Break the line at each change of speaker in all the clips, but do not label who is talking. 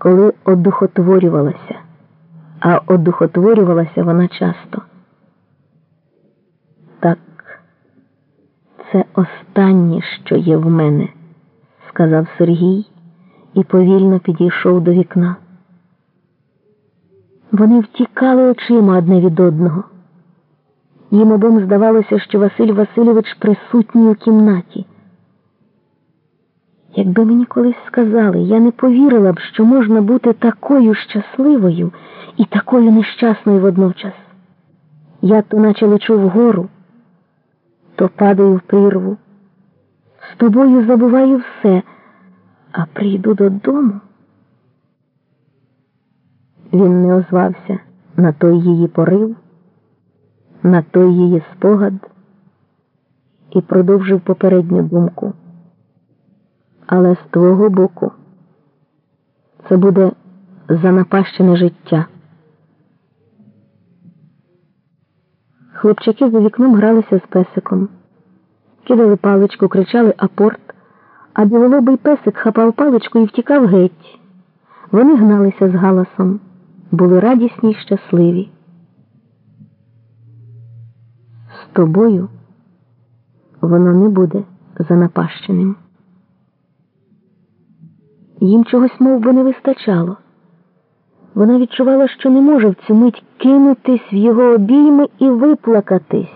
коли одухотворювалася, а одухотворювалася вона часто. Так, це останнє, що є в мене, сказав Сергій і повільно підійшов до вікна. Вони втікали очима одне від одного. Їм обом здавалося, що Василь Васильович присутній у кімнаті. Якби мені колись сказали, я не повірила б, що можна бути такою щасливою і такою нещасною водночас. Я то наче лечу вгору, то падаю в прірву. З тобою забуваю все, а прийду додому. Він не озвався на той її порив, на той її спогад і продовжив попередню думку. Але з твого боку це буде занапащене життя. Хлопчаки за вікном гралися з песиком, кидали паличку, кричали апорт, а білолобий песик хапав паличку і втікав геть. Вони гналися з галасом, були радісні й щасливі. З тобою воно не буде занапащеним. Їм чогось мов би, не вистачало. Вона відчувала, що не може в цю мить кинутись в його обійми і виплакатись.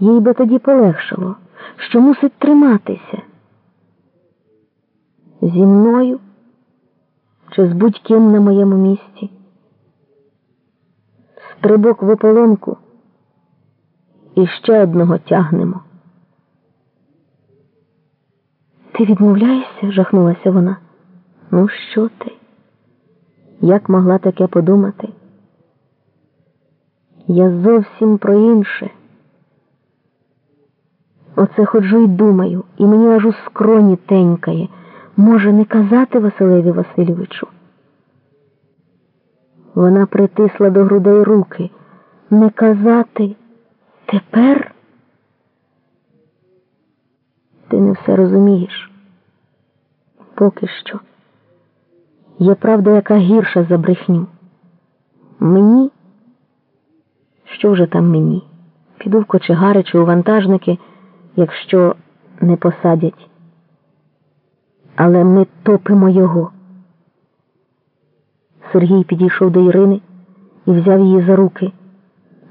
Їй би тоді полегшало, що мусить триматися. Зі мною чи з будь-ким на моєму місці. Стрибок в ополонку і ще одного тягнемо. Ти відмовляєшся? жахнулася вона. Ну, що ти? Як могла таке подумати? Я зовсім про інше. Оце ходжу й думаю, і мені аж у скроні тенькає. Може, не казати Василеві Васильовичу? Вона притисла до грудей руки. Не казати тепер? Ти не все розумієш. Поки що. Є правда, яка гірша за брехню. Мені, що вже там мені? Піду в кочегари чи у вантажники, якщо не посадять. Але ми топимо його. Сергій підійшов до Ірини і взяв її за руки,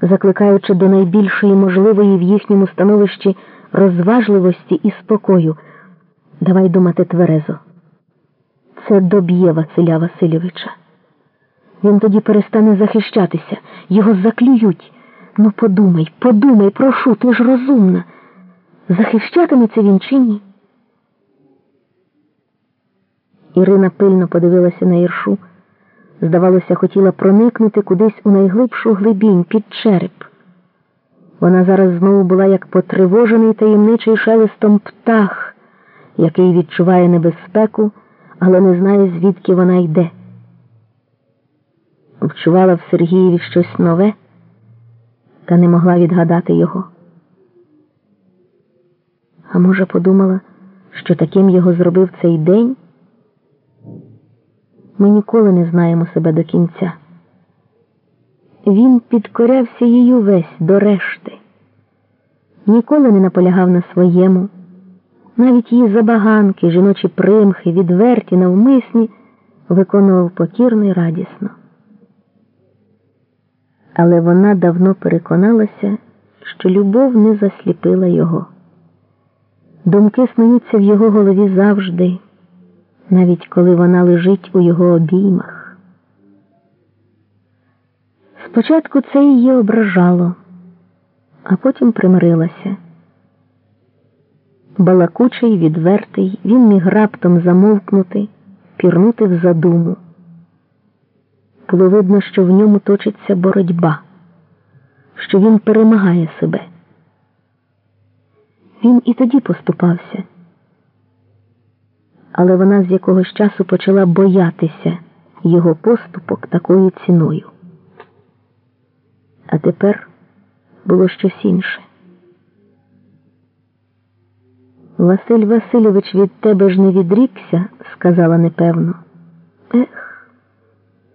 закликаючи до найбільшої можливої в їхньому становищі розважливості і спокою. Давай думати тверезо. Це доб'є Василя Васильовича. Він тоді перестане захищатися, його заклюють. Ну, подумай, подумай, прошу, ти ж розумна. Захищатиметься він чи ні? Ірина пильно подивилася на Іршу. Здавалося, хотіла проникнути кудись у найглибшу глибінь під череп. Вона зараз знову була як потривожений таємничий шелестом птах, який відчуває небезпеку але не знає, звідки вона йде. Вчувала в Сергієві щось нове, та не могла відгадати його. А може, подумала, що таким його зробив цей день? Ми ніколи не знаємо себе до кінця. Він підкорявся її весь до решти, ніколи не наполягав на своєму. Навіть її забаганки, жіночі примхи, відверті, навмисні, виконував покірно і радісно. Але вона давно переконалася, що любов не засліпила його. Думки снуються в його голові завжди, навіть коли вона лежить у його обіймах. Спочатку це її ображало, а потім примирилася балакучий, відвертий, він міг раптом замовкнути, пірнути в задуму. Було видно, що в ньому точиться боротьба, що він перемагає себе. Він і тоді поступався, але вона з якогось часу почала боятися його поступок такою ціною. А тепер було щось інше. Василь Васильович від тебе ж не відрікся, сказала непевно. Ех.